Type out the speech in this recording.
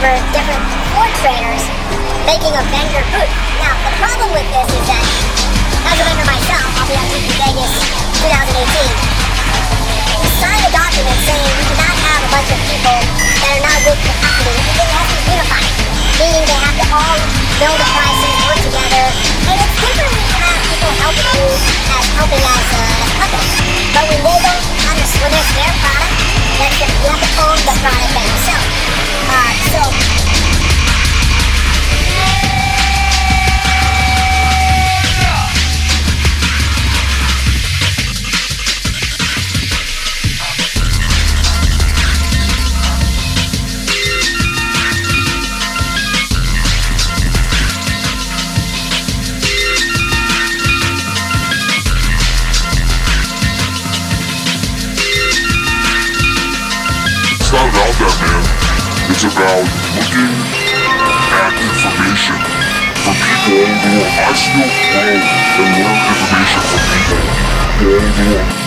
whatever different floor trainers making a vendor booth. Now, the problem with this is that as a vendor myself, I'll be at TP Vegas 2018. We signed a document saying we cannot have a bunch of people that are not with the company. Everything has to be unified, meaning they have to all know the prices, work together. And it's different when you have people helping you as helping as uh, a company. But when they don't understand, when it's their product, then you have to own the product about that, man. It's about looking at information from people all over the world. I still grow and learn information from people all over the world.